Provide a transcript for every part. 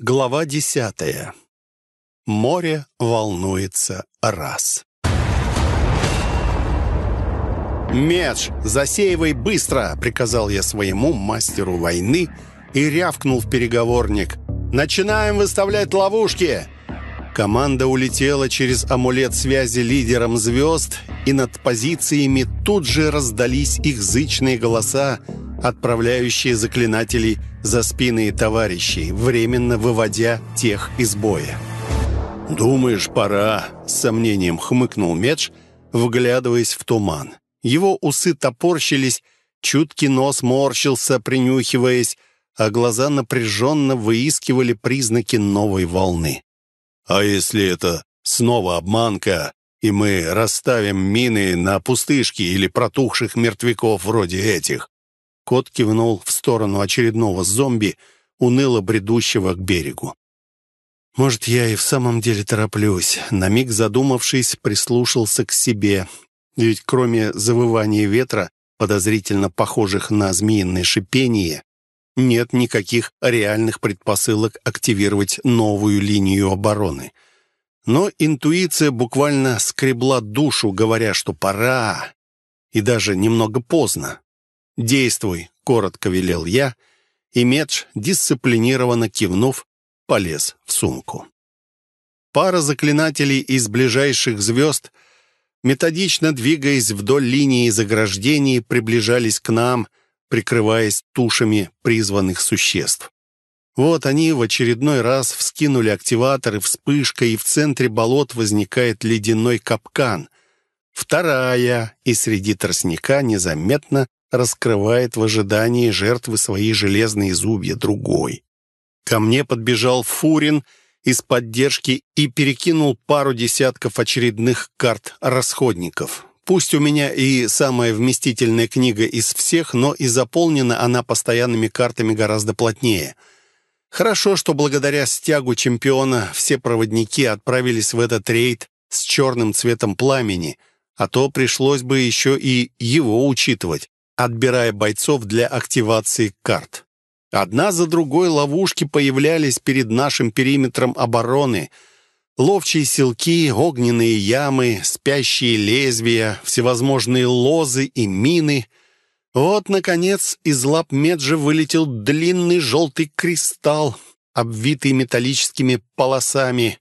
Глава десятая. Море волнуется раз. «Меч, засеивай быстро!» — приказал я своему мастеру войны и рявкнул в переговорник. «Начинаем выставлять ловушки!» Команда улетела через амулет связи лидером звезд, и над позициями тут же раздались их зычные голоса, отправляющие заклинателей за спины товарищей, временно выводя тех из боя. «Думаешь, пора?» — с сомнением хмыкнул Медж, вглядываясь в туман. Его усы топорщились, чуткий нос морщился, принюхиваясь, а глаза напряженно выискивали признаки новой волны. «А если это снова обманка, и мы расставим мины на пустышки или протухших мертвяков вроде этих?» Кот кивнул в сторону очередного зомби, уныло бредущего к берегу. «Может, я и в самом деле тороплюсь?» На миг задумавшись, прислушался к себе. Ведь кроме завывания ветра, подозрительно похожих на змеиное шипение, нет никаких реальных предпосылок активировать новую линию обороны. Но интуиция буквально скребла душу, говоря, что пора, и даже немного поздно. «Действуй», — коротко велел я, и Медж, дисциплинированно кивнув, полез в сумку. Пара заклинателей из ближайших звезд, методично двигаясь вдоль линии заграждений, приближались к нам, прикрываясь тушами призванных существ. Вот они в очередной раз вскинули активаторы вспышкой, и в центре болот возникает ледяной капкан. Вторая, и среди тростника незаметно раскрывает в ожидании жертвы свои железные зубья другой. Ко мне подбежал Фурин из поддержки и перекинул пару десятков очередных карт расходников. Пусть у меня и самая вместительная книга из всех, но и заполнена она постоянными картами гораздо плотнее. Хорошо, что благодаря стягу чемпиона все проводники отправились в этот рейд с черным цветом пламени, а то пришлось бы еще и его учитывать отбирая бойцов для активации карт. Одна за другой ловушки появлялись перед нашим периметром обороны. Ловчие селки, огненные ямы, спящие лезвия, всевозможные лозы и мины. Вот, наконец, из лап Меджа вылетел длинный желтый кристалл, обвитый металлическими полосами.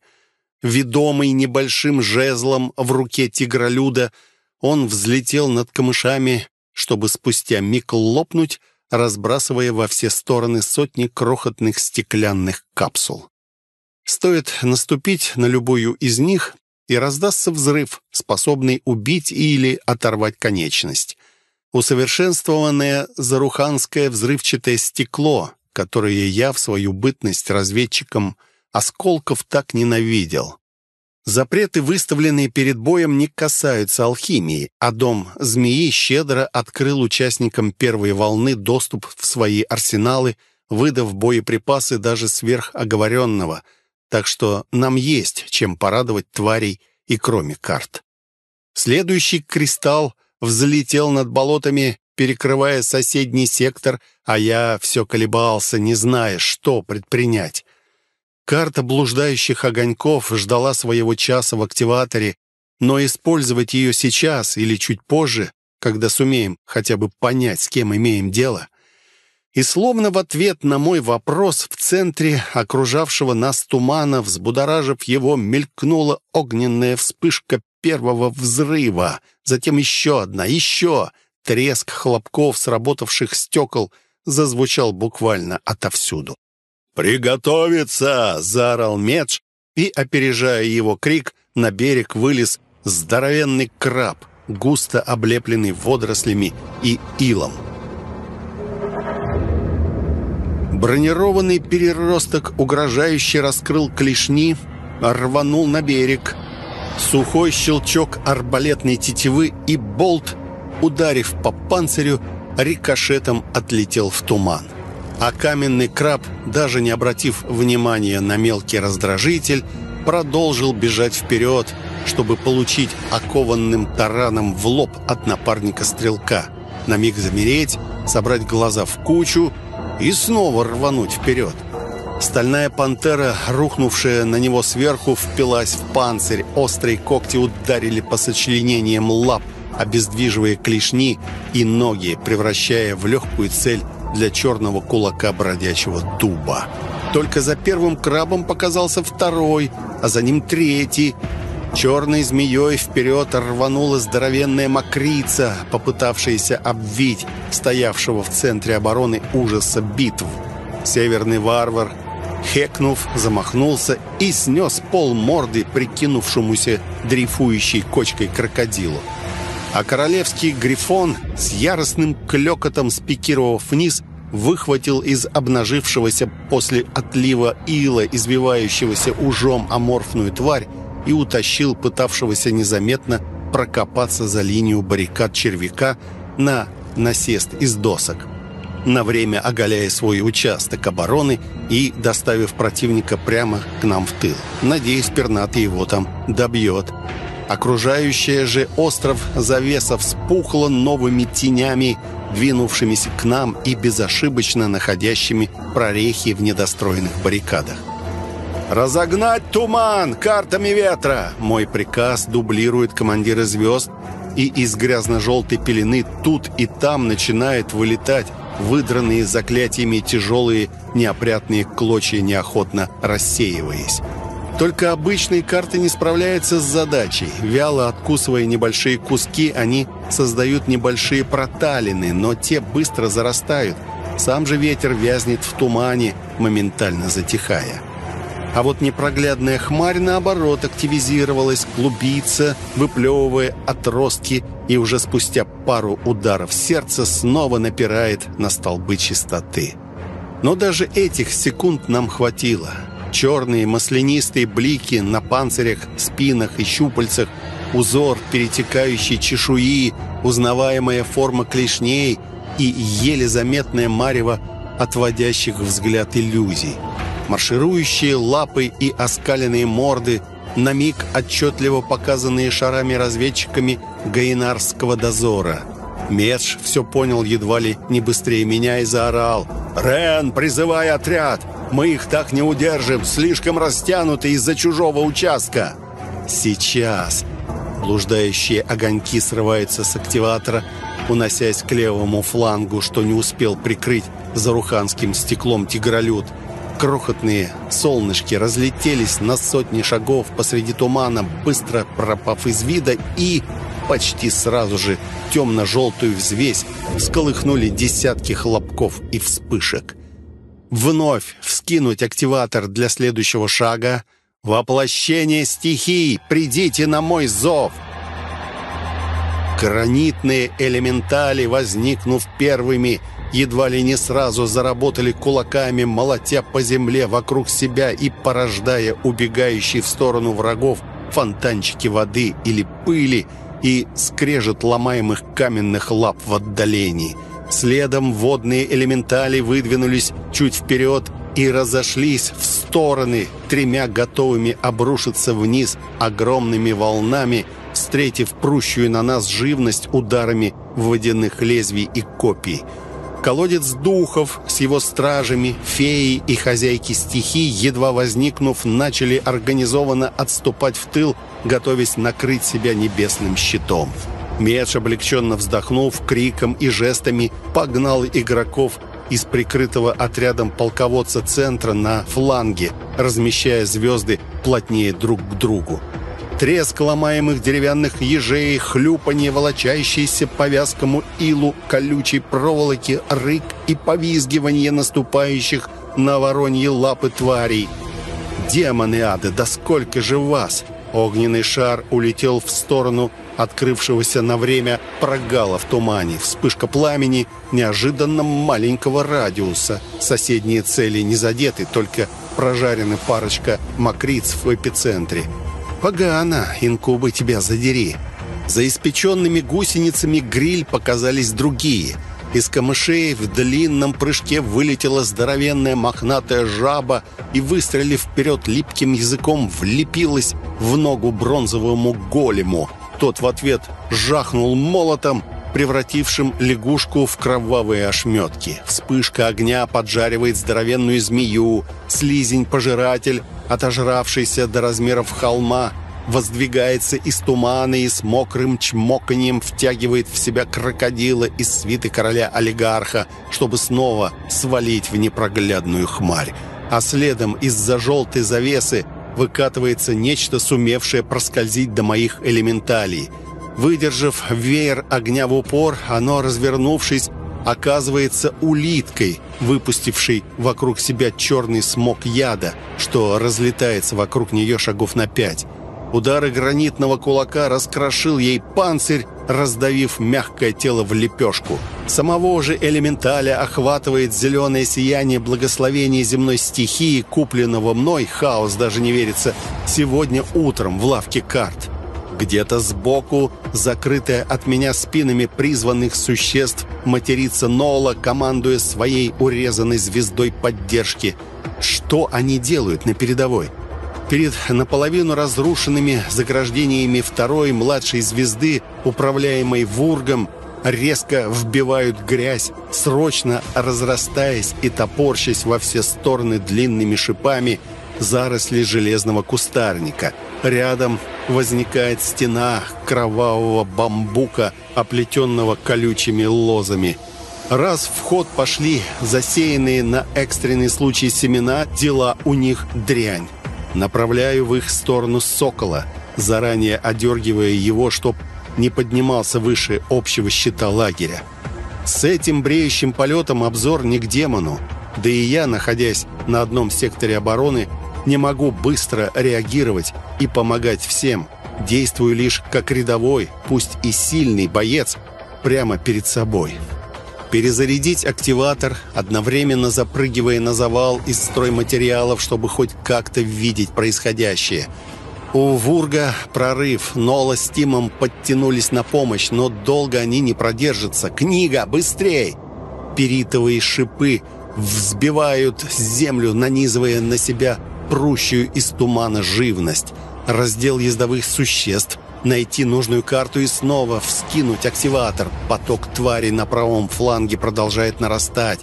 Ведомый небольшим жезлом в руке тигролюда, он взлетел над камышами, чтобы спустя миг лопнуть, разбрасывая во все стороны сотни крохотных стеклянных капсул. Стоит наступить на любую из них, и раздастся взрыв, способный убить или оторвать конечность. Усовершенствованное заруханское взрывчатое стекло, которое я в свою бытность разведчиком осколков так ненавидел. Запреты, выставленные перед боем, не касаются алхимии, а дом змеи щедро открыл участникам первой волны доступ в свои арсеналы, выдав боеприпасы даже сверх оговоренного, так что нам есть чем порадовать тварей и кроме карт. Следующий кристалл взлетел над болотами, перекрывая соседний сектор, а я все колебался, не зная, что предпринять. Карта блуждающих огоньков ждала своего часа в активаторе, но использовать ее сейчас или чуть позже, когда сумеем хотя бы понять, с кем имеем дело. И словно в ответ на мой вопрос в центре окружавшего нас тумана, взбудоражив его, мелькнула огненная вспышка первого взрыва, затем еще одна, еще. Треск хлопков сработавших стекол зазвучал буквально отовсюду. «Приготовиться!» — заорал Медж, и, опережая его крик, на берег вылез здоровенный краб, густо облепленный водорослями и илом. Бронированный переросток угрожающе раскрыл клешни, рванул на берег. Сухой щелчок арбалетной тетивы и болт, ударив по панцирю, рикошетом отлетел в туман а каменный краб, даже не обратив внимания на мелкий раздражитель, продолжил бежать вперед, чтобы получить окованным тараном в лоб от напарника стрелка, на миг замереть, собрать глаза в кучу и снова рвануть вперед. Стальная пантера, рухнувшая на него сверху, впилась в панцирь. Острые когти ударили по сочленениям лап, обездвиживая клешни и ноги, превращая в легкую цель для черного кулака бродячего дуба. Только за первым крабом показался второй, а за ним третий. Черной змеей вперед рванула здоровенная мокрица, попытавшаяся обвить стоявшего в центре обороны ужаса битв. Северный варвар, хекнув, замахнулся и снес пол морды прикинувшемуся дрейфующей кочкой крокодилу. А королевский грифон с яростным клёкотом спикировав вниз, выхватил из обнажившегося после отлива ила, извивающегося ужом аморфную тварь и утащил пытавшегося незаметно прокопаться за линию баррикад червяка на насест из досок, на время оголяя свой участок обороны и доставив противника прямо к нам в тыл. Надеюсь, пернатый его там добьет. Окружающая же остров завеса вспухла новыми тенями, двинувшимися к нам и безошибочно находящими прорехи в недостроенных баррикадах. «Разогнать туман картами ветра!» Мой приказ дублирует командиры звезд, и из грязно-желтой пелены тут и там начинает вылетать выдранные заклятиями тяжелые неопрятные клочья, неохотно рассеиваясь. Только обычные карты не справляются с задачей. Вяло откусывая небольшие куски, они создают небольшие проталины, но те быстро зарастают. Сам же ветер вязнет в тумане, моментально затихая. А вот непроглядная хмарь, наоборот, активизировалась, клубится, выплевывая отростки, и уже спустя пару ударов сердца снова напирает на столбы чистоты. Но даже этих секунд нам хватило. Черные маслянистые блики на панцирях, спинах и щупальцах, узор перетекающей чешуи, узнаваемая форма клешней и еле заметное марево отводящих взгляд иллюзий. Марширующие лапы и оскаленные морды, на миг отчетливо показанные шарами-разведчиками Гаинарского дозора. Медж все понял едва ли не быстрее меня и заорал. «Рен, призывай отряд! Мы их так не удержим, слишком растянуты из-за чужого участка!» «Сейчас!» Блуждающие огоньки срываются с активатора, уносясь к левому флангу, что не успел прикрыть за руханским стеклом тигролюд. Крохотные солнышки разлетелись на сотни шагов посреди тумана, быстро пропав из вида, и почти сразу же темно-желтую взвесь всколыхнули десятки хлопков и вспышек. Вновь вскинуть активатор для следующего шага. Воплощение стихий! Придите на мой зов! Гранитные элементали, возникнув первыми, едва ли не сразу заработали кулаками, молотя по земле вокруг себя и порождая убегающие в сторону врагов фонтанчики воды или пыли и скрежет ломаемых каменных лап в отдалении – Следом водные элементали выдвинулись чуть вперед и разошлись в стороны, тремя готовыми обрушиться вниз огромными волнами, встретив прущую на нас живность ударами водяных лезвий и копий. Колодец духов с его стражами, феи и хозяйки стихий, едва возникнув, начали организованно отступать в тыл, готовясь накрыть себя небесным щитом. Медж, облегченно вздохнув, криком и жестами погнал игроков из прикрытого отрядом полководца центра на фланге, размещая звезды плотнее друг к другу. Треск ломаемых деревянных ежей, хлюпанье, волочащейся по вязкому илу колючей проволоки, рык и повизгивание наступающих на вороньи лапы тварей. «Демоны ады, да сколько же вас!» Огненный шар улетел в сторону открывшегося на время прогала в тумане. Вспышка пламени неожиданно маленького радиуса. Соседние цели не задеты, только прожарены парочка мокриц в эпицентре. «Погано, инкубы, тебя задери!» За испеченными гусеницами гриль показались другие. Из камышей в длинном прыжке вылетела здоровенная мохнатая жаба и, выстрелив вперед липким языком, влепилась в ногу бронзовому голему – тот в ответ жахнул молотом, превратившим лягушку в кровавые ошметки. Вспышка огня поджаривает здоровенную змею, слизень-пожиратель, отожравшийся до размеров холма, воздвигается из тумана и с мокрым чмоканием втягивает в себя крокодила из свиты короля-олигарха, чтобы снова свалить в непроглядную хмарь. А следом из-за желтой завесы выкатывается нечто, сумевшее проскользить до моих элементалей – Выдержав веер огня в упор, оно, развернувшись, оказывается улиткой, выпустившей вокруг себя черный смог яда, что разлетается вокруг нее шагов на пять. Удары гранитного кулака раскрошил ей панцирь, раздавив мягкое тело в лепешку. Самого же элементаля охватывает зеленое сияние благословения земной стихии, купленного мной, хаос даже не верится, сегодня утром в лавке карт. Где-то сбоку, закрытая от меня спинами призванных существ, матерится Нола, командуя своей урезанной звездой поддержки. Что они делают на передовой? Перед наполовину разрушенными заграждениями второй младшей звезды, управляемой Вургом, резко вбивают грязь, срочно разрастаясь и топорщась во все стороны длинными шипами заросли железного кустарника. Рядом возникает стена кровавого бамбука, оплетенного колючими лозами. Раз в ход пошли засеянные на экстренный случай семена, дела у них дрянь. Направляю в их сторону сокола, заранее одергивая его, чтоб не поднимался выше общего щита лагеря. С этим бреющим полетом обзор не к демону. Да и я, находясь на одном секторе обороны, не могу быстро реагировать и помогать всем. Действую лишь как рядовой, пусть и сильный боец, прямо перед собой. Перезарядить активатор, одновременно запрыгивая на завал из стройматериалов, чтобы хоть как-то видеть происходящее. У Вурга прорыв. Нола с Тимом подтянулись на помощь, но долго они не продержатся. «Книга! Быстрей!» Перитовые шипы взбивают землю, нанизывая на себя прущую из тумана живность, раздел ездовых существ, найти нужную карту и снова вскинуть активатор. Поток тварей на правом фланге продолжает нарастать.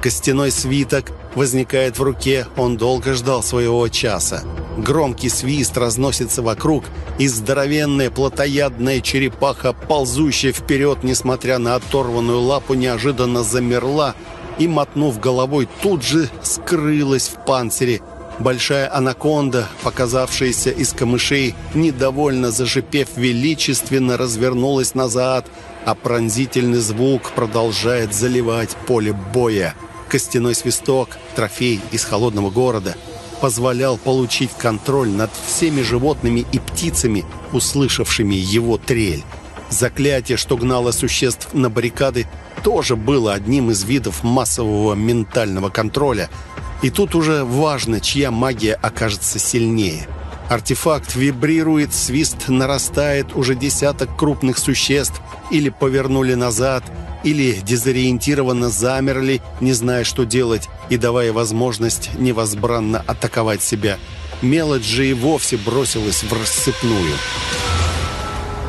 Костяной свиток возникает в руке, он долго ждал своего часа. Громкий свист разносится вокруг, и здоровенная плотоядная черепаха, ползущая вперед, несмотря на оторванную лапу, неожиданно замерла и, мотнув головой, тут же скрылась в панцире, Большая анаконда, показавшаяся из камышей, недовольно зашипев величественно, развернулась назад, а пронзительный звук продолжает заливать поле боя. Костяной свисток, трофей из холодного города, позволял получить контроль над всеми животными и птицами, услышавшими его трель. Заклятие, что гнало существ на баррикады, тоже было одним из видов массового ментального контроля – и тут уже важно, чья магия окажется сильнее. Артефакт вибрирует, свист нарастает, уже десяток крупных существ или повернули назад, или дезориентированно замерли, не зная, что делать, и давая возможность невозбранно атаковать себя. Мелочь же и вовсе бросилась в рассыпную.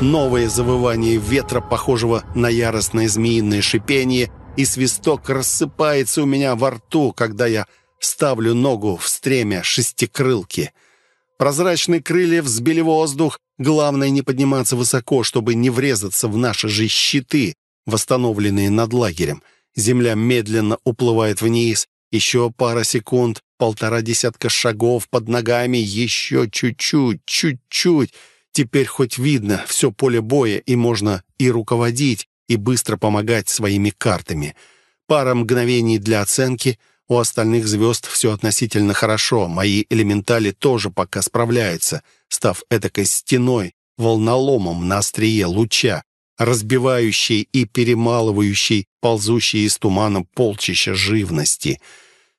Новое завывание ветра, похожего на яростное змеиное шипение, и свисток рассыпается у меня во рту, когда я Ставлю ногу в стремя шестикрылки. Прозрачные крылья взбили воздух. Главное не подниматься высоко, чтобы не врезаться в наши же щиты, восстановленные над лагерем. Земля медленно уплывает вниз. Еще пара секунд, полтора десятка шагов под ногами, еще чуть-чуть, чуть-чуть. Теперь хоть видно все поле боя, и можно и руководить, и быстро помогать своими картами. Пара мгновений для оценки — у остальных звезд все относительно хорошо. Мои элементали тоже пока справляются, став этакой стеной, волноломом на острие луча, разбивающей и перемалывающей ползущие из тумана полчища живности.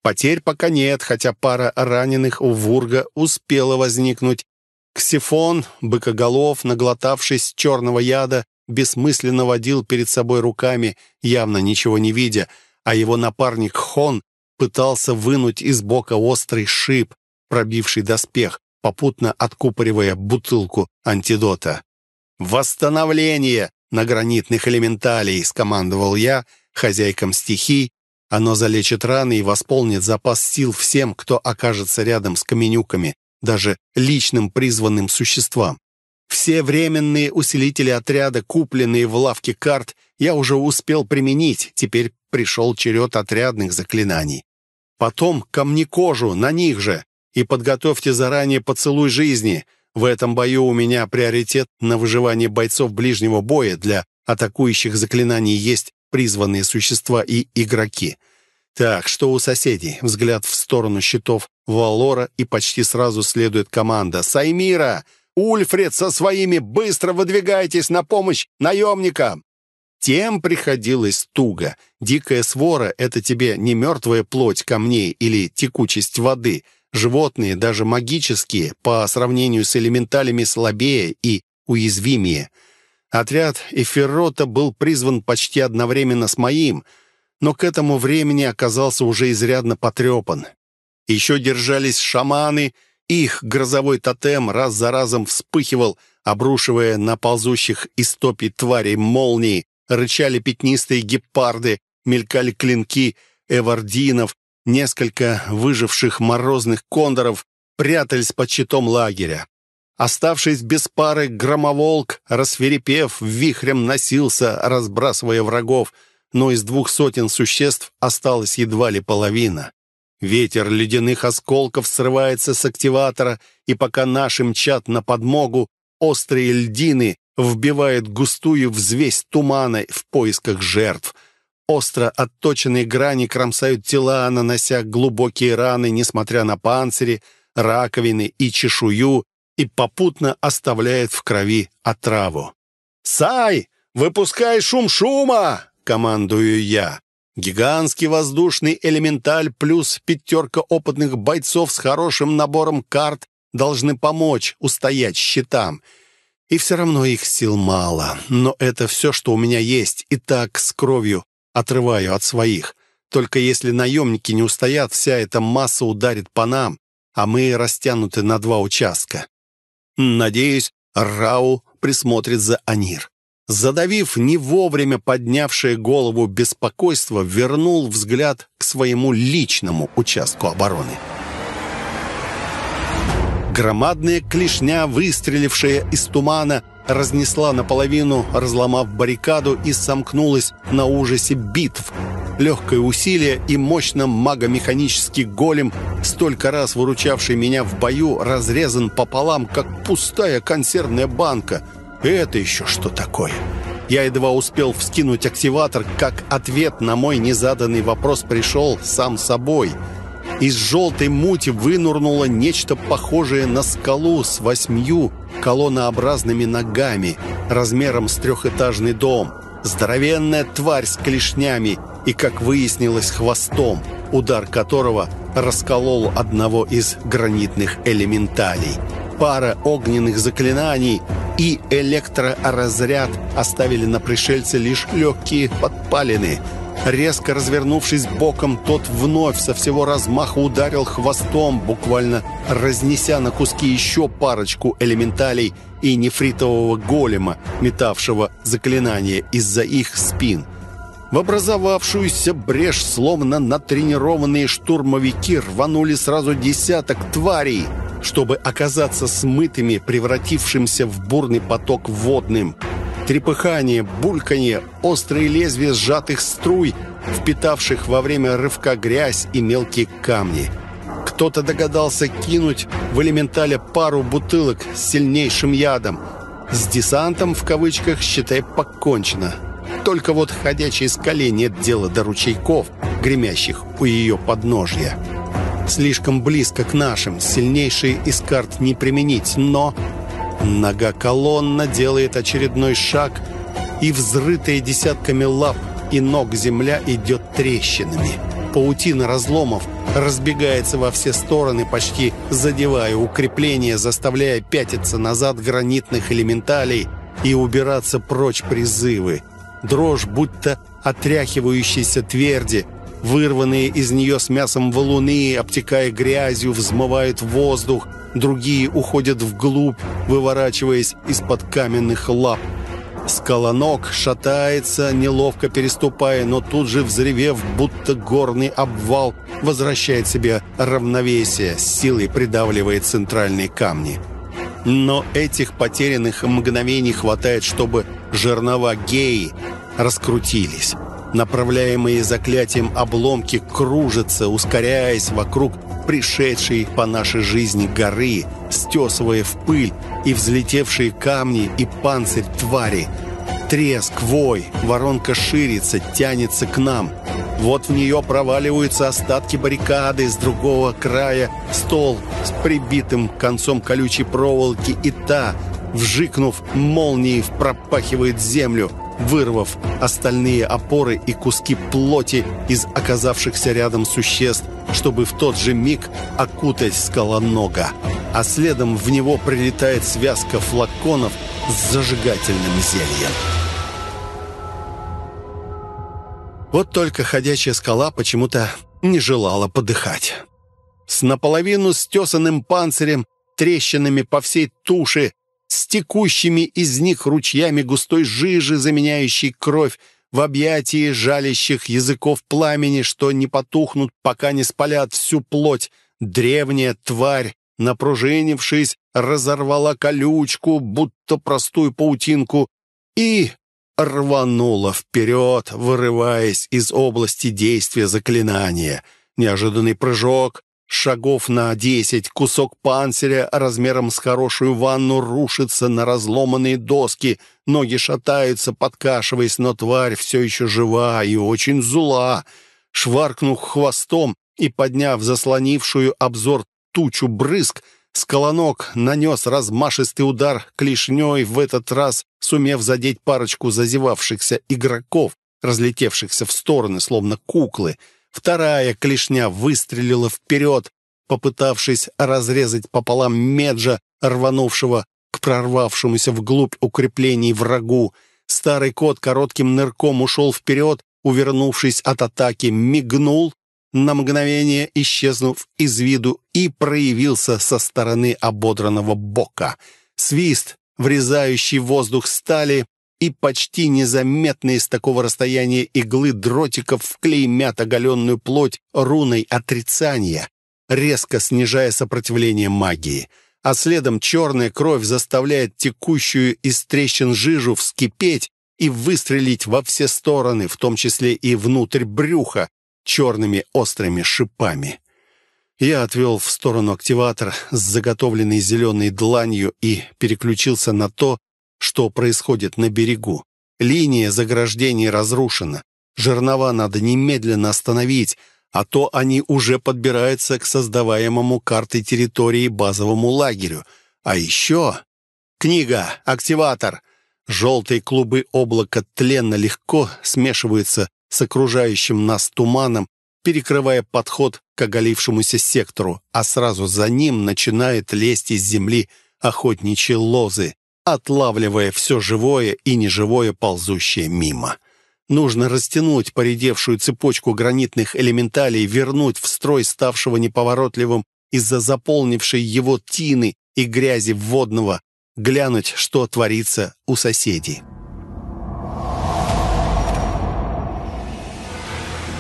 Потерь пока нет, хотя пара раненых у Вурга успела возникнуть. Ксифон, быкоголов, наглотавшись черного яда, бессмысленно водил перед собой руками, явно ничего не видя, а его напарник Хон пытался вынуть из бока острый шип, пробивший доспех, попутно откупоривая бутылку антидота. «Восстановление!» на гранитных элементалей», — скомандовал я хозяйкам стихий. «Оно залечит раны и восполнит запас сил всем, кто окажется рядом с каменюками, даже личным призванным существам. Все временные усилители отряда, купленные в лавке карт, я уже успел применить, теперь пришел черед отрядных заклинаний. Потом камни-кожу, на них же, и подготовьте заранее поцелуй жизни. В этом бою у меня приоритет на выживание бойцов ближнего боя. Для атакующих заклинаний есть призванные существа и игроки. Так, что у соседей? Взгляд в сторону щитов Валора, и почти сразу следует команда. «Саймира! Ульфред со своими! Быстро выдвигайтесь на помощь наемникам!» Тем приходилось туго. Дикая свора — это тебе не мертвая плоть камней или текучесть воды. Животные, даже магические, по сравнению с элементалями слабее и уязвимее. Отряд Эфирота был призван почти одновременно с моим, но к этому времени оказался уже изрядно потрепан. Еще держались шаманы, их грозовой тотем раз за разом вспыхивал, обрушивая на ползущих из топи тварей молнии, рычали пятнистые гепарды, мелькали клинки эвардинов, несколько выживших морозных кондоров прятались под щитом лагеря. Оставшись без пары, громоволк, рассверепев, вихрем носился, разбрасывая врагов, но из двух сотен существ осталась едва ли половина. Ветер ледяных осколков срывается с активатора, и пока наши мчат на подмогу, острые льдины вбивает густую взвесь тумана в поисках жертв. Остро отточенные грани кромсают тела, нанося глубокие раны, несмотря на панцири, раковины и чешую, и попутно оставляет в крови отраву. «Сай, выпускай шум шума!» — командую я. Гигантский воздушный элементаль плюс пятерка опытных бойцов с хорошим набором карт должны помочь устоять щитам — и все равно их сил мало. Но это все, что у меня есть. И так с кровью отрываю от своих. Только если наемники не устоят, вся эта масса ударит по нам, а мы растянуты на два участка. Надеюсь, Рау присмотрит за Анир. Задавив не вовремя поднявшее голову беспокойство, вернул взгляд к своему личному участку обороны. Громадная клешня, выстрелившая из тумана, разнесла наполовину, разломав баррикаду и сомкнулась на ужасе битв. Легкое усилие и мощно магомеханический голем, столько раз выручавший меня в бою, разрезан пополам, как пустая консервная банка. Это еще что такое? Я едва успел вскинуть активатор, как ответ на мой незаданный вопрос пришел сам собой — из желтой мути вынурнуло нечто похожее на скалу с восьмью колоннообразными ногами, размером с трехэтажный дом. Здоровенная тварь с клешнями и, как выяснилось, хвостом, удар которого расколол одного из гранитных элементалей. Пара огненных заклинаний и электроразряд оставили на пришельце лишь легкие подпалины – Резко развернувшись боком, тот вновь со всего размаха ударил хвостом, буквально разнеся на куски еще парочку элементалей и нефритового голема, метавшего заклинания из-за их спин. В образовавшуюся брешь, словно натренированные штурмовики, рванули сразу десяток тварей, чтобы оказаться смытыми, превратившимся в бурный поток водным – Трепыхание, бульканье, острые лезвия сжатых струй, впитавших во время рывка грязь и мелкие камни. Кто-то догадался кинуть в элементале пару бутылок с сильнейшим ядом. С десантом, в кавычках, считай, покончено. Только вот ходячей скале нет дела до ручейков, гремящих у ее подножья. Слишком близко к нашим, сильнейшие из карт не применить, но Нога колонна делает очередной шаг, и взрытая десятками лап и ног земля идет трещинами. Паутина разломов разбегается во все стороны, почти задевая укрепления, заставляя пятиться назад гранитных элементалей и убираться прочь призывы. Дрожь, будто отряхивающейся тверди, вырванные из нее с мясом валуны, обтекая грязью, взмывают воздух, другие уходят вглубь, выворачиваясь из-под каменных лап. Скалонок шатается, неловко переступая, но тут же, взревев, будто горный обвал, возвращает себе равновесие, силой придавливает центральные камни. Но этих потерянных мгновений хватает, чтобы жернова геи раскрутились. Направляемые заклятием обломки кружатся, ускоряясь вокруг пришедшей по нашей жизни горы, стесывая в пыль и взлетевшие камни и панцирь твари. Треск, вой, воронка ширится, тянется к нам. Вот в нее проваливаются остатки баррикады, с другого края стол с прибитым концом колючей проволоки, и та, вжикнув молнией, пропахивает землю – вырвав остальные опоры и куски плоти из оказавшихся рядом существ, чтобы в тот же миг окутать скалонога. А следом в него прилетает связка флаконов с зажигательным зельем. Вот только ходячая скала почему-то не желала подыхать. С наполовину стесанным панцирем, трещинами по всей туше, с текущими из них ручьями густой жижи, заменяющей кровь, в объятии жалящих языков пламени, что не потухнут, пока не спалят всю плоть. Древняя тварь, напружинившись, разорвала колючку, будто простую паутинку, и рванула вперед, вырываясь из области действия заклинания. Неожиданный прыжок, Шагов на десять кусок панциря размером с хорошую ванну рушится на разломанные доски. Ноги шатаются, подкашиваясь, но тварь все еще жива и очень зла. Шваркнув хвостом и подняв заслонившую обзор тучу брызг, Скалонок нанес размашистый удар клешней, в этот раз сумев задеть парочку зазевавшихся игроков, разлетевшихся в стороны, словно куклы — Вторая клешня выстрелила вперед, попытавшись разрезать пополам меджа, рванувшего к прорвавшемуся вглубь укреплений врагу. Старый кот коротким нырком ушел вперед, увернувшись от атаки, мигнул, на мгновение исчезнув из виду, и проявился со стороны ободранного бока. Свист, врезающий воздух стали, и почти незаметные с такого расстояния иглы дротиков вклеймят оголенную плоть руной отрицания, резко снижая сопротивление магии. А следом черная кровь заставляет текущую из трещин жижу вскипеть и выстрелить во все стороны, в том числе и внутрь брюха, черными острыми шипами. Я отвел в сторону активатор с заготовленной зеленой дланью и переключился на то, что происходит на берегу. Линия заграждений разрушена. Жернова надо немедленно остановить, а то они уже подбираются к создаваемому картой территории базовому лагерю. А еще... Книга, активатор. Желтые клубы облака тленно легко смешиваются с окружающим нас туманом, перекрывая подход к оголившемуся сектору, а сразу за ним начинает лезть из земли охотничьи лозы отлавливая все живое и неживое, ползущее мимо. Нужно растянуть поредевшую цепочку гранитных элементалей, вернуть в строй ставшего неповоротливым из-за заполнившей его тины и грязи водного, глянуть, что творится у соседей.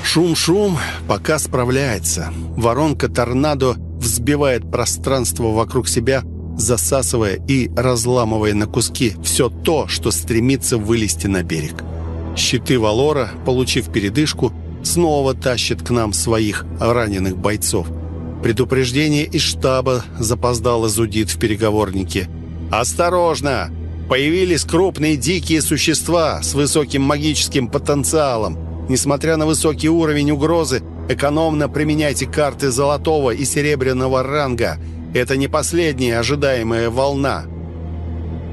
Шум-шум пока справляется. Воронка торнадо взбивает пространство вокруг себя, засасывая и разламывая на куски все то, что стремится вылезти на берег. Щиты Валора, получив передышку, снова тащат к нам своих раненых бойцов. Предупреждение из штаба запоздало зудит в переговорнике. «Осторожно! Появились крупные дикие существа с высоким магическим потенциалом. Несмотря на высокий уровень угрозы, экономно применяйте карты золотого и серебряного ранга – это не последняя ожидаемая волна.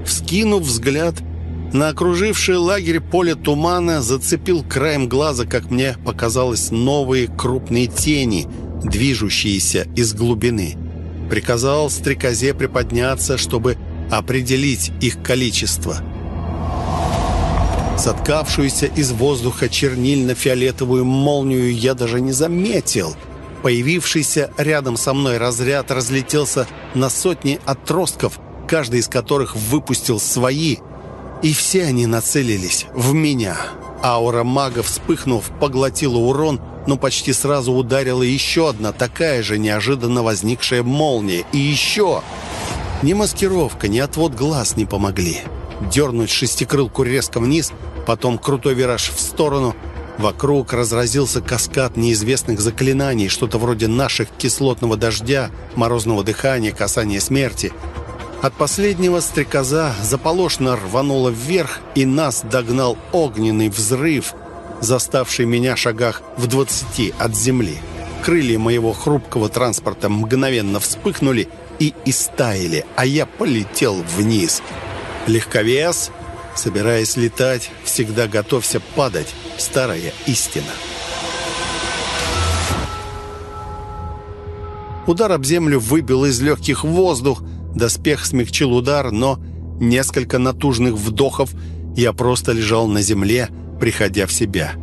Вскинув взгляд на окружившее лагерь поле тумана, зацепил краем глаза, как мне показалось, новые крупные тени, движущиеся из глубины. Приказал стрекозе приподняться, чтобы определить их количество. Соткавшуюся из воздуха чернильно-фиолетовую молнию я даже не заметил — Появившийся рядом со мной разряд разлетелся на сотни отростков, каждый из которых выпустил свои, И все они нацелились в меня. Аура мага, вспыхнув, поглотила урон, но почти сразу ударила еще одна такая же неожиданно возникшая молния. И еще... Ни маскировка, ни отвод глаз не помогли. Дернуть шестикрылку резко вниз, потом крутой вираж в сторону. Вокруг разразился каскад неизвестных заклинаний, что-то вроде наших кислотного дождя, морозного дыхания, касания смерти. От последнего стрекоза заполошно рвануло вверх, и нас догнал огненный взрыв, заставший меня шагах в двадцати от земли. Крылья моего хрупкого транспорта мгновенно вспыхнули и истаяли, а я полетел вниз. Легковес, собираясь летать, всегда готовься падать. Старая истина. Удар об землю выбил из легких воздух, доспех смягчил удар, но несколько натужных вдохов я просто лежал на земле, приходя в себя.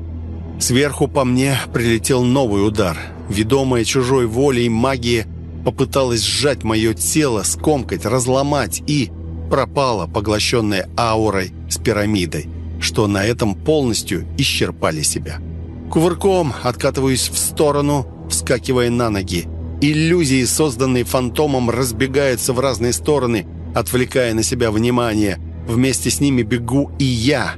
Сверху по мне прилетел новый удар. Ведомая чужой волей магия попыталась сжать мое тело, скомкать, разломать и пропала, поглощенная аурой с пирамидой, что на этом полностью исчерпали себя. Кувырком откатываюсь в сторону, вскакивая на ноги. Иллюзии, созданные фантомом, разбегаются в разные стороны, отвлекая на себя внимание. Вместе с ними бегу и я.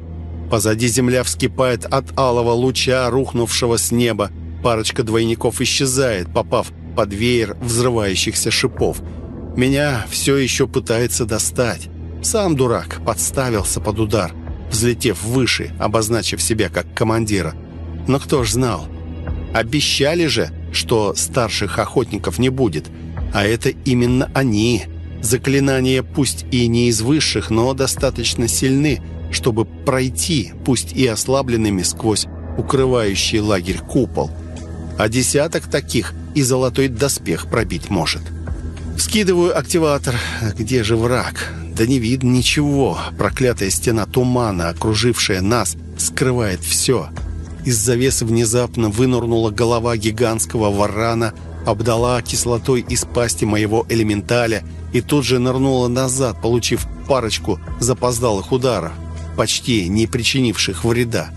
Позади земля вскипает от алого луча, рухнувшего с неба. Парочка двойников исчезает, попав под веер взрывающихся шипов. Меня все еще пытается достать. Сам дурак подставился под удар, взлетев выше, обозначив себя как командира. Но кто ж знал? Обещали же, что старших охотников не будет. А это именно они. Заклинания пусть и не из высших, но достаточно сильны, чтобы пройти, пусть и ослабленными сквозь укрывающий лагерь купол. А десяток таких – и золотой доспех пробить может. Скидываю активатор. Где же враг? Да не видно ничего. Проклятая стена тумана, окружившая нас, скрывает все. Из завесы внезапно вынырнула голова гигантского варана, обдала кислотой из пасти моего элементаля и тут же нырнула назад, получив парочку запоздалых ударов, почти не причинивших вреда.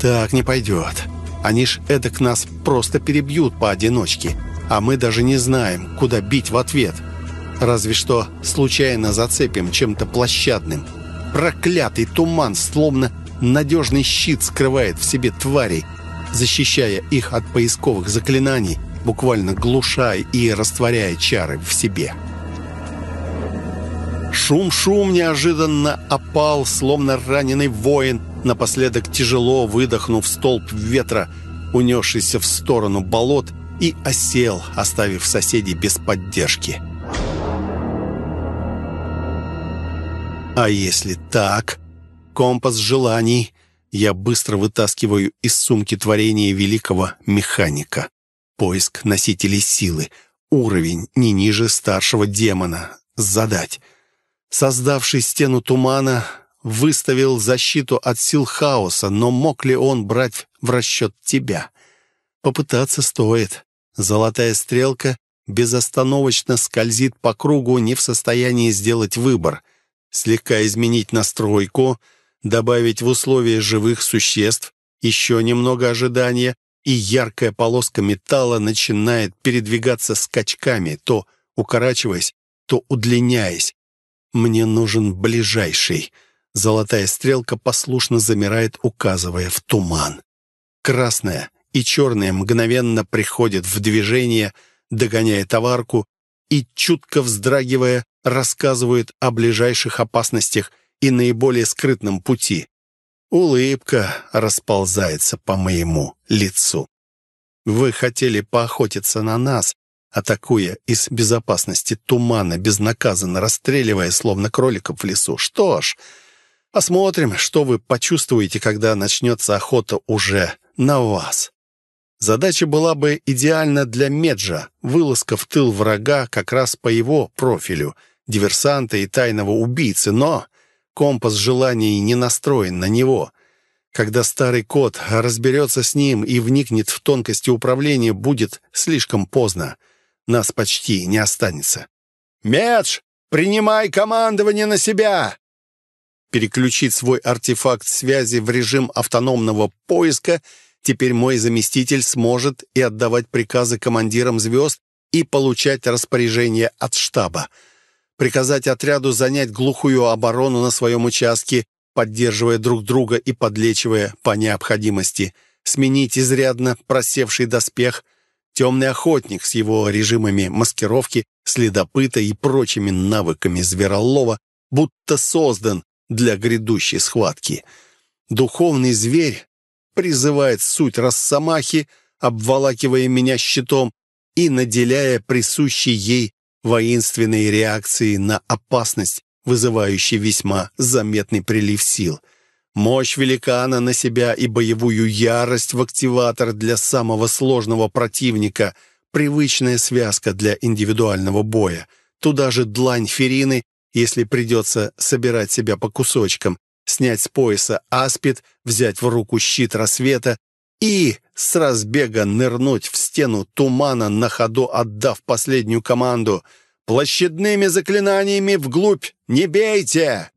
«Так не пойдет». Они ж эдак нас просто перебьют поодиночке, а мы даже не знаем, куда бить в ответ. Разве что случайно зацепим чем-то площадным. Проклятый туман, словно надежный щит, скрывает в себе тварей, защищая их от поисковых заклинаний, буквально глушая и растворяя чары в себе. Шум-шум неожиданно опал, словно раненый воин, напоследок тяжело выдохнув столб ветра, унесшийся в сторону болот, и осел, оставив соседей без поддержки. А если так? Компас желаний я быстро вытаскиваю из сумки творения великого механика. Поиск носителей силы. Уровень не ниже старшего демона. Задать. Создавший стену тумана, выставил защиту от сил хаоса, но мог ли он брать в расчет тебя? Попытаться стоит. Золотая стрелка безостановочно скользит по кругу, не в состоянии сделать выбор. Слегка изменить настройку, добавить в условия живых существ, еще немного ожидания, и яркая полоска металла начинает передвигаться скачками, то укорачиваясь, то удлиняясь. Мне нужен ближайший — Золотая стрелка послушно замирает, указывая в туман. Красная и черная мгновенно приходят в движение, догоняя товарку и, чутко вздрагивая, рассказывают о ближайших опасностях и наиболее скрытном пути. Улыбка расползается по моему лицу. Вы хотели поохотиться на нас, атакуя из безопасности тумана, безнаказанно расстреливая, словно кроликов в лесу. Что ж, Посмотрим, что вы почувствуете, когда начнется охота уже на вас. Задача была бы идеальна для Меджа, вылазка в тыл врага как раз по его профилю, диверсанта и тайного убийцы, но компас желаний не настроен на него. Когда старый кот разберется с ним и вникнет в тонкости управления, будет слишком поздно. Нас почти не останется. «Медж, принимай командование на себя!» переключить свой артефакт связи в режим автономного поиска, теперь мой заместитель сможет и отдавать приказы командирам звезд и получать распоряжения от штаба. Приказать отряду занять глухую оборону на своем участке, поддерживая друг друга и подлечивая по необходимости. Сменить изрядно просевший доспех. Темный охотник с его режимами маскировки, следопыта и прочими навыками зверолова будто создан для грядущей схватки. Духовный зверь призывает суть Росомахи, обволакивая меня щитом и наделяя присущей ей воинственной реакцией на опасность, вызывающей весьма заметный прилив сил. Мощь великана на себя и боевую ярость в активатор для самого сложного противника — привычная связка для индивидуального боя. Туда же длань Ферины если придется собирать себя по кусочкам, снять с пояса аспид, взять в руку щит рассвета и с разбега нырнуть в стену тумана, на ходу отдав последнюю команду «Площадными заклинаниями вглубь не бейте!»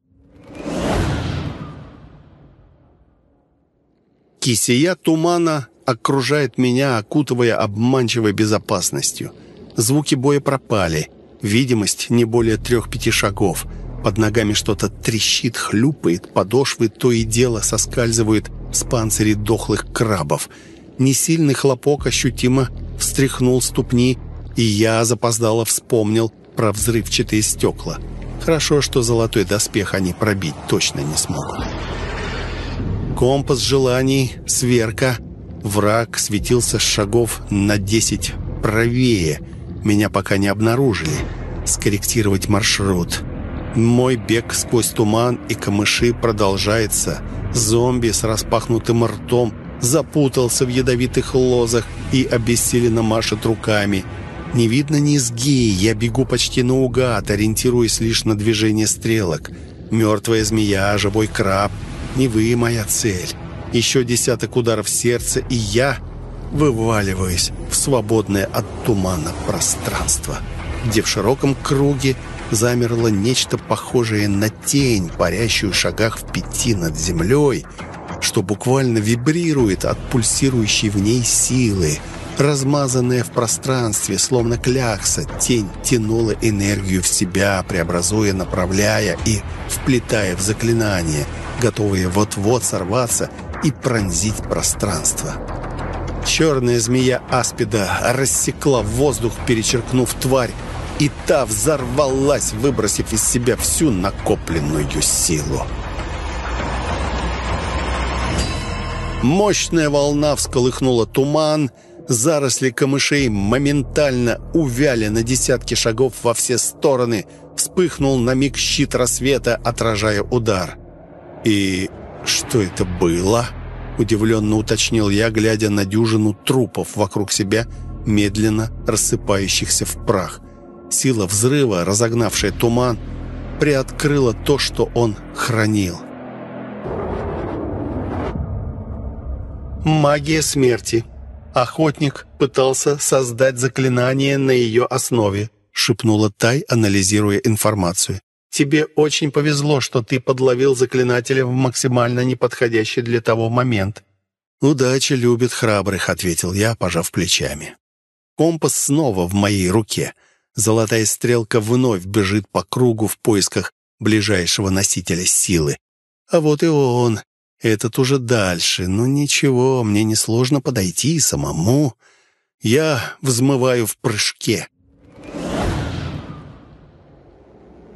Кисия тумана окружает меня, окутывая обманчивой безопасностью. Звуки боя пропали — Видимость не более трех-пяти шагов. Под ногами что-то трещит, хлюпает, подошвы то и дело соскальзывают с панцирей дохлых крабов. Несильный хлопок ощутимо встряхнул ступни, и я запоздало вспомнил про взрывчатые стекла. Хорошо, что золотой доспех они пробить точно не смогут. Компас желаний, сверка. Враг светился с шагов на десять правее — меня пока не обнаружили. Скорректировать маршрут. Мой бег сквозь туман и камыши продолжается. Зомби с распахнутым ртом запутался в ядовитых лозах и обессиленно машет руками. Не видно низги, я бегу почти наугад, ориентируясь лишь на движение стрелок. Мертвая змея, живой краб. Не вы моя цель. Еще десяток ударов сердца, и я вываливаясь в свободное от тумана пространство, где в широком круге замерло нечто похожее на тень, парящую в шагах в пяти над землей, что буквально вибрирует от пульсирующей в ней силы. Размазанная в пространстве, словно клякса, тень тянула энергию в себя, преобразуя, направляя и вплетая в заклинание, готовые вот-вот сорваться и пронзить пространство. Черная змея Аспида рассекла воздух, перечеркнув тварь, и та взорвалась, выбросив из себя всю накопленную силу. Мощная волна всколыхнула туман, заросли камышей моментально увяли на десятки шагов во все стороны, вспыхнул на миг щит рассвета, отражая удар. И что это было? — Удивленно уточнил я, глядя на дюжину трупов вокруг себя, медленно рассыпающихся в прах. Сила взрыва, разогнавшая туман, приоткрыла то, что он хранил. Магия смерти. Охотник пытался создать заклинание на ее основе, шепнула Тай, анализируя информацию. Тебе очень повезло, что ты подловил заклинателя в максимально неподходящий для того момент». «Удача любит храбрых», — ответил я, пожав плечами. Компас снова в моей руке. Золотая стрелка вновь бежит по кругу в поисках ближайшего носителя силы. А вот и он. Этот уже дальше. Но ничего, мне несложно подойти самому. Я взмываю в прыжке.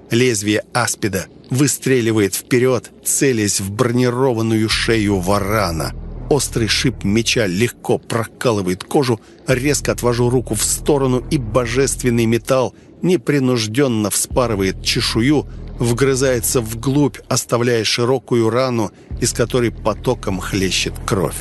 Лезвие аспида выстреливает вперед, целясь в бронированную шею варана. Острый шип меча легко прокалывает кожу, резко отвожу руку в сторону, и божественный металл непринужденно вспарывает чешую, вгрызается вглубь, оставляя широкую рану, из которой потоком хлещет кровь.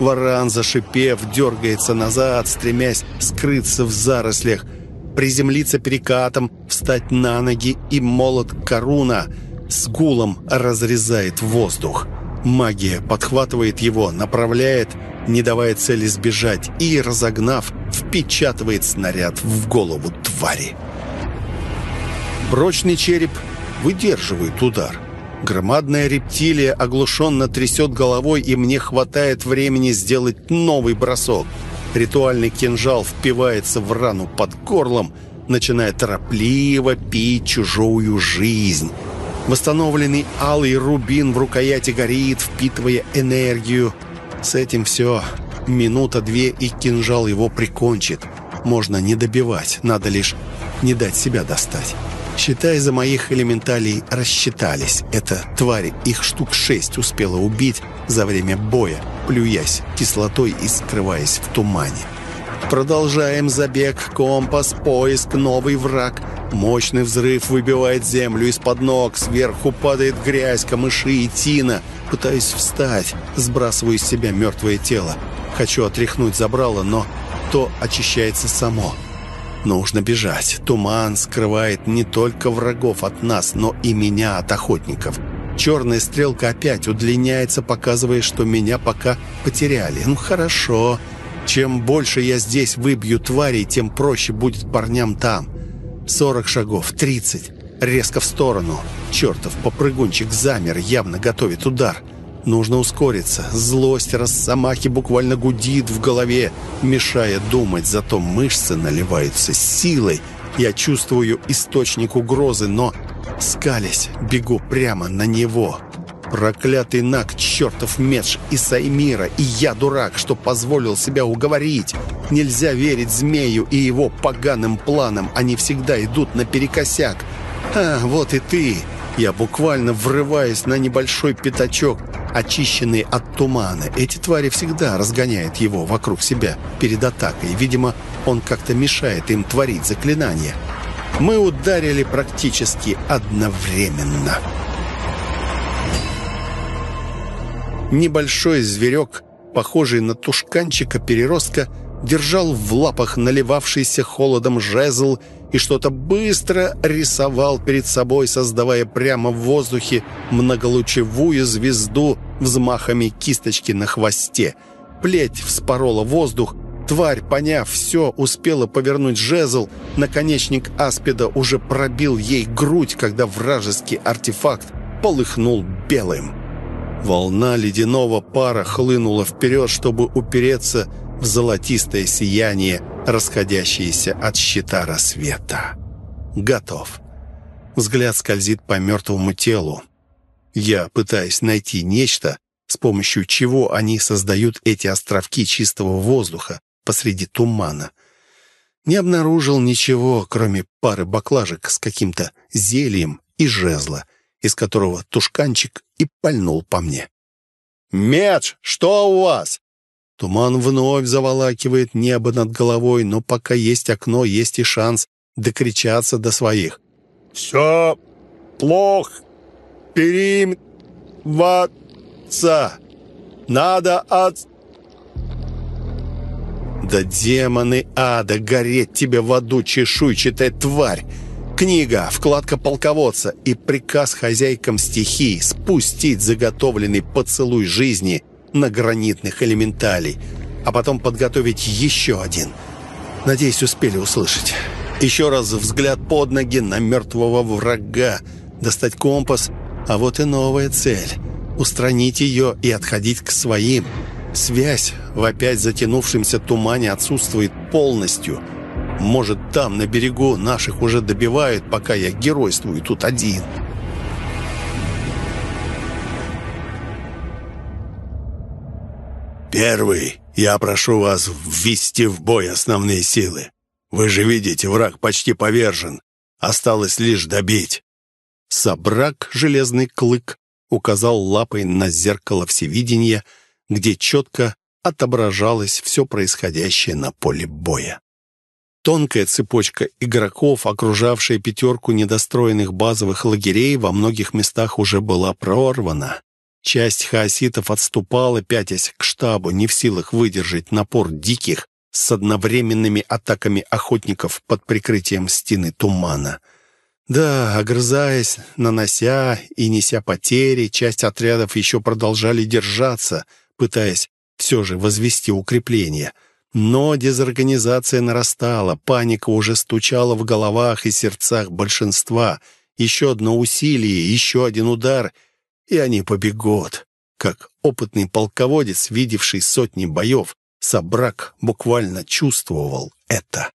Варан, зашипев, дергается назад, стремясь скрыться в зарослях, приземлиться перекатом, встать на ноги, и молот Коруна с гулом разрезает воздух. Магия подхватывает его, направляет, не давая цели сбежать, и, разогнав, впечатывает снаряд в голову твари. Прочный череп выдерживает удар. Громадная рептилия оглушенно трясет головой, и мне хватает времени сделать новый бросок. Ритуальный кинжал впивается в рану под горлом, начиная торопливо пить чужую жизнь. Восстановленный алый рубин в рукояти горит, впитывая энергию. С этим все. Минута-две, и кинжал его прикончит. Можно не добивать, надо лишь не дать себя достать. Считай, за моих элементалей рассчитались. Эта тварь их штук шесть успела убить за время боя, плюясь кислотой и скрываясь в тумане. Продолжаем забег, компас, поиск, новый враг. Мощный взрыв выбивает землю из-под ног, сверху падает грязь, камыши и тина. Пытаюсь встать, сбрасываю из себя мертвое тело. Хочу отряхнуть забрало, но то очищается само. Нужно бежать. Туман скрывает не только врагов от нас, но и меня от охотников. Черная стрелка опять удлиняется, показывая, что меня пока потеряли. Ну, хорошо. Чем больше я здесь выбью тварей, тем проще будет парням там. Сорок шагов, тридцать. Резко в сторону. Чертов попрыгунчик замер, явно готовит удар. Нужно ускориться. Злость Росомахи буквально гудит в голове, мешая думать, зато мышцы наливаются силой. Я чувствую источник угрозы, но, скались, бегу прямо на него. Проклятый Нак, чертов меч и Саймира, и я дурак, что позволил себя уговорить. Нельзя верить змею и его поганым планам, они всегда идут наперекосяк. А, вот и ты. Я буквально врываюсь на небольшой пятачок, очищенный от тумана. Эти твари всегда разгоняют его вокруг себя перед атакой. Видимо, он как-то мешает им творить заклинания. Мы ударили практически одновременно. Небольшой зверек, похожий на тушканчика-переростка, держал в лапах наливавшийся холодом жезл и что-то быстро рисовал перед собой, создавая прямо в воздухе многолучевую звезду взмахами кисточки на хвосте. Плеть вспорола воздух, Тварь, поняв все, успела повернуть жезл. Наконечник аспида уже пробил ей грудь, когда вражеский артефакт полыхнул белым. Волна ледяного пара хлынула вперед, чтобы упереться в золотистое сияние, расходящееся от щита рассвета. Готов. Взгляд скользит по мертвому телу. Я пытаюсь найти нечто, с помощью чего они создают эти островки чистого воздуха посреди тумана. Не обнаружил ничего, кроме пары баклажек с каким-то зельем и жезла, из которого тушканчик и пальнул по мне. «Меч, что у вас?» Туман вновь заволакивает небо над головой, но пока есть окно, есть и шанс докричаться до своих. «Все плохо. Переимваться. Надо от...» «Да демоны ада, гореть тебе в аду, чешуйчатая тварь!» Книга, вкладка полководца и приказ хозяйкам стихий спустить заготовленный поцелуй жизни на гранитных элементалей, а потом подготовить еще один. Надеюсь, успели услышать. Еще раз взгляд под ноги на мертвого врага, достать компас, а вот и новая цель. Устранить ее и отходить к своим. Связь в опять затянувшемся тумане отсутствует полностью – может, там, на берегу, наших уже добивают, пока я геройствую тут один. Первый, я прошу вас ввести в бой основные силы. Вы же видите, враг почти повержен. Осталось лишь добить. Собрак, железный клык, указал лапой на зеркало всевидения, где четко отображалось все происходящее на поле боя. Тонкая цепочка игроков, окружавшая пятерку недостроенных базовых лагерей, во многих местах уже была прорвана. Часть хаоситов отступала, пятясь к штабу, не в силах выдержать напор диких с одновременными атаками охотников под прикрытием стены тумана. Да, огрызаясь, нанося и неся потери, часть отрядов еще продолжали держаться, пытаясь все же возвести укрепление — но дезорганизация нарастала, паника уже стучала в головах и сердцах большинства. Еще одно усилие, еще один удар, и они побегут. Как опытный полководец, видевший сотни боев, Сабрак буквально чувствовал это.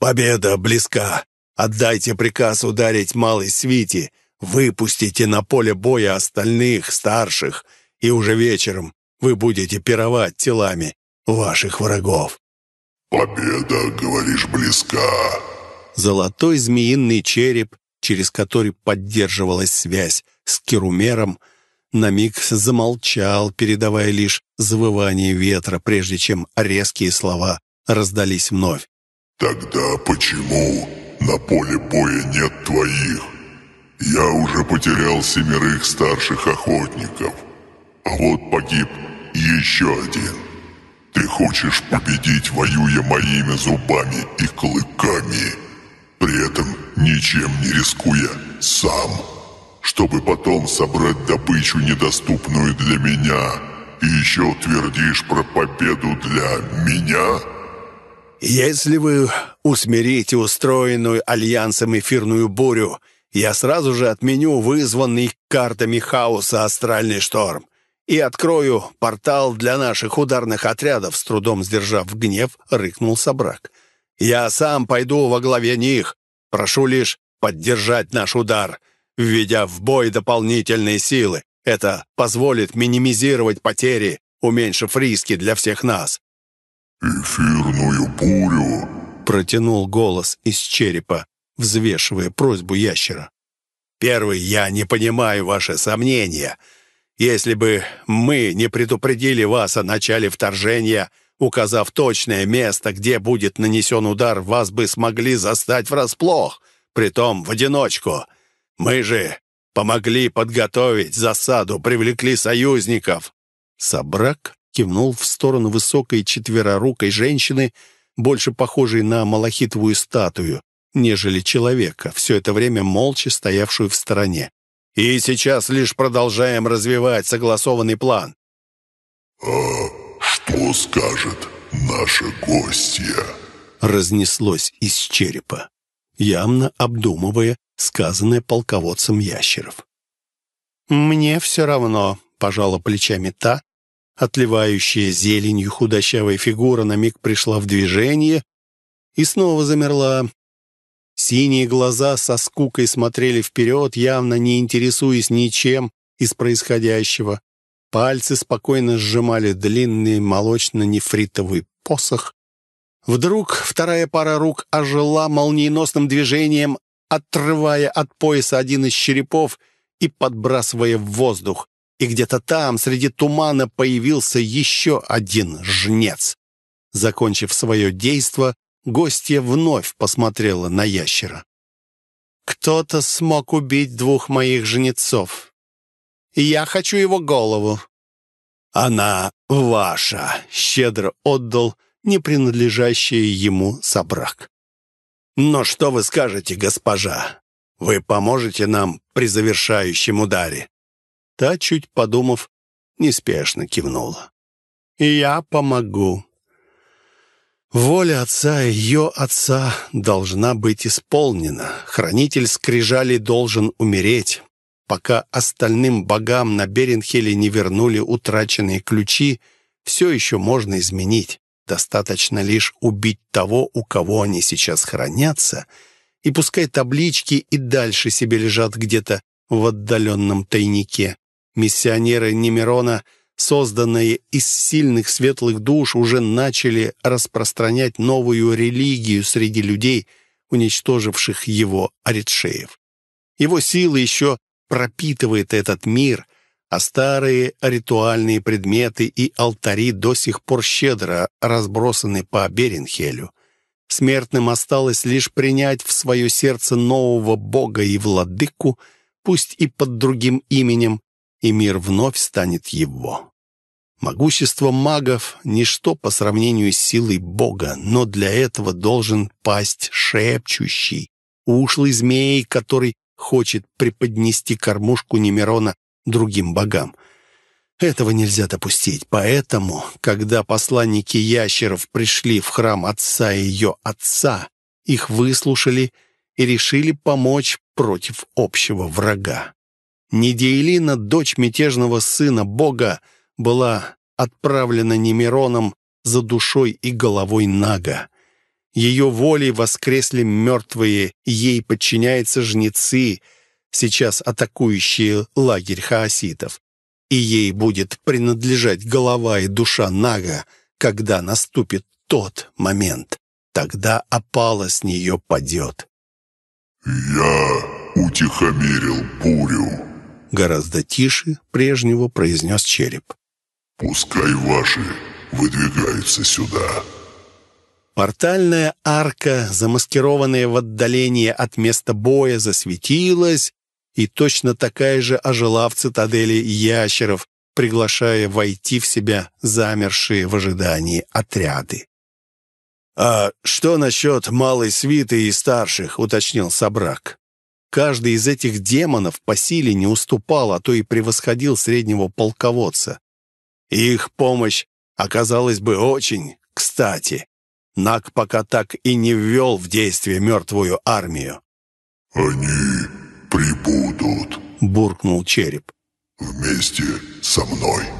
«Победа близка! Отдайте приказ ударить малой свите, выпустите на поле боя остальных, старших, и уже вечером вы будете пировать телами ваших врагов». «Победа, говоришь, близка!» Золотой змеиный череп, через который поддерживалась связь с Керумером, на миг замолчал, передавая лишь завывание ветра, прежде чем резкие слова раздались вновь. «Тогда почему на поле боя нет твоих? Я уже потерял семерых старших охотников, а вот погиб еще один. Ты хочешь победить, воюя моими зубами и клыками, при этом ничем не рискуя сам» чтобы потом собрать добычу, недоступную для меня. И еще твердишь про победу для меня?» «Если вы усмирите устроенную Альянсом эфирную бурю, я сразу же отменю вызванный картами хаоса астральный шторм и открою портал для наших ударных отрядов», с трудом сдержав гнев, рыкнул Собрак. «Я сам пойду во главе них. Прошу лишь поддержать наш удар введя в бой дополнительные силы. Это позволит минимизировать потери, уменьшив риски для всех нас». «Эфирную бурю», — протянул голос из черепа, взвешивая просьбу ящера. «Первый, я не понимаю ваши сомнения. Если бы мы не предупредили вас о начале вторжения, указав точное место, где будет нанесен удар, вас бы смогли застать врасплох, притом в одиночку. Мы же помогли подготовить засаду, привлекли союзников». Сабрак кивнул в сторону высокой четверорукой женщины, больше похожей на малахитовую статую, нежели человека, все это время молча стоявшую в стороне. «И сейчас лишь продолжаем развивать согласованный план». «А что скажет наша гостья?» разнеслось из черепа, явно обдумывая сказанное полководцем ящеров. «Мне все равно», — пожала плечами та, отливающая зеленью худощавая фигура на миг пришла в движение и снова замерла. Синие глаза со скукой смотрели вперед, явно не интересуясь ничем из происходящего. Пальцы спокойно сжимали длинный молочно-нефритовый посох. Вдруг вторая пара рук ожила молниеносным движением, отрывая от пояса один из черепов и подбрасывая в воздух. И где-то там, среди тумана, появился еще один жнец. Закончив свое действо, гостья вновь посмотрела на ящера. «Кто-то смог убить двух моих жнецов. Я хочу его голову». «Она ваша», — щедро отдал не принадлежащее ему собрак. «Но что вы скажете, госпожа? Вы поможете нам при завершающем ударе?» Та, чуть подумав, неспешно кивнула. «Я помогу. Воля отца и ее отца должна быть исполнена. Хранитель скрижали должен умереть. Пока остальным богам на Беренхеле не вернули утраченные ключи, все еще можно изменить. Достаточно лишь убить того, у кого они сейчас хранятся, и пускай таблички и дальше себе лежат где-то в отдаленном тайнике. Миссионеры Немирона, созданные из сильных светлых душ, уже начали распространять новую религию среди людей, уничтоживших его аретшеев. Его сила еще пропитывает этот мир — а старые ритуальные предметы и алтари до сих пор щедро разбросаны по Беренхелю. Смертным осталось лишь принять в свое сердце нового бога и владыку, пусть и под другим именем, и мир вновь станет его. Могущество магов — ничто по сравнению с силой бога, но для этого должен пасть шепчущий, ушлый змей, который хочет преподнести кормушку Немирона другим богам. Этого нельзя допустить, поэтому, когда посланники ящеров пришли в храм отца и ее отца, их выслушали и решили помочь против общего врага. Недейлина, дочь мятежного сына Бога, была отправлена Немироном за душой и головой Нага. Ее волей воскресли мертвые, ей подчиняются жнецы, сейчас атакующие лагерь хаоситов. И ей будет принадлежать голова и душа Нага, когда наступит тот момент. Тогда опала с нее падет. «Я утихомирил бурю», — гораздо тише прежнего произнес череп. «Пускай ваши выдвигаются сюда». Портальная арка, замаскированная в отдалении от места боя, засветилась, и точно такая же ожила в цитадели ящеров, приглашая войти в себя замершие в ожидании отряды. «А что насчет малой свиты и старших?» — уточнил Сабрак. Каждый из этих демонов по силе не уступал, а то и превосходил среднего полководца. Их помощь оказалась бы очень кстати. Наг пока так и не ввел в действие мертвую армию. «Они прибудут», — буркнул череп. «вместе со мной».